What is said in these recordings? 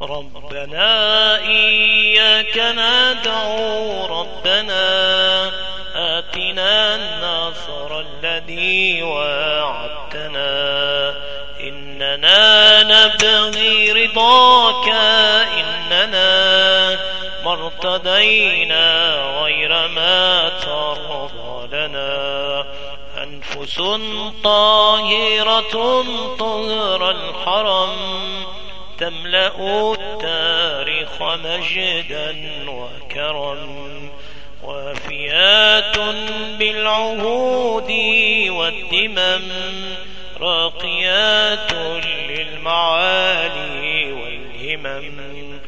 ربنا إياك ندعو ربنا آتنا النصر الذي وعدتنا إننا نبغي رضاك إننا مرتدينا غير ما ترضى لنا أنفس طاهرة طهر الحرم تملأ التاريخ مجدا وكرم وافيات بالعهود والدمم راقيات للمعالي والهمم.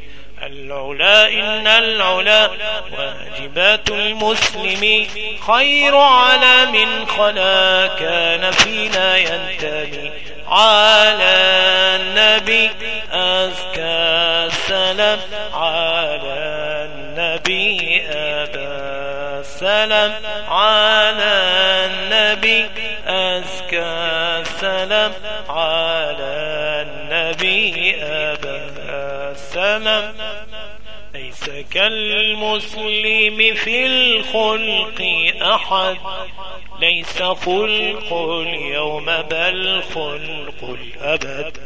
العلا إن العلا واجبات المسلم خير علم خلا. كان فينا ينتمي على النبي. السلام على النبي أبا السلام على النبي أزكى السلام على النبي أبا السلام ليس كالمسلم في الخلق أحد ليس خلق اليوم بل خلق الأبد.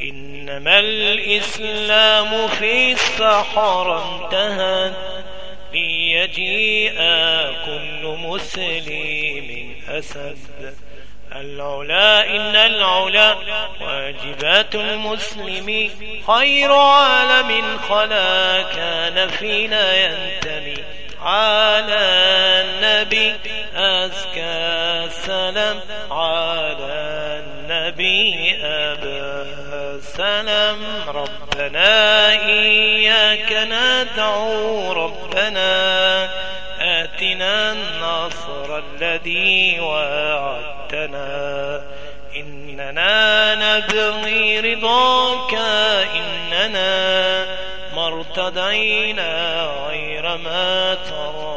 إنما الإسلام في الصحراء انتهى ليجيء كل مسلم أسد. العلا إن العلا واجبات المسلم خير عالم خلا كان فينا ينتمي على النبي أزكى السلام على النبي أبا السلام ربنا إياك ندعو. ربنا آتنا النصر الذي وعدتنا. إننا نبغي رضاك. إننا ما غير ما ترضى.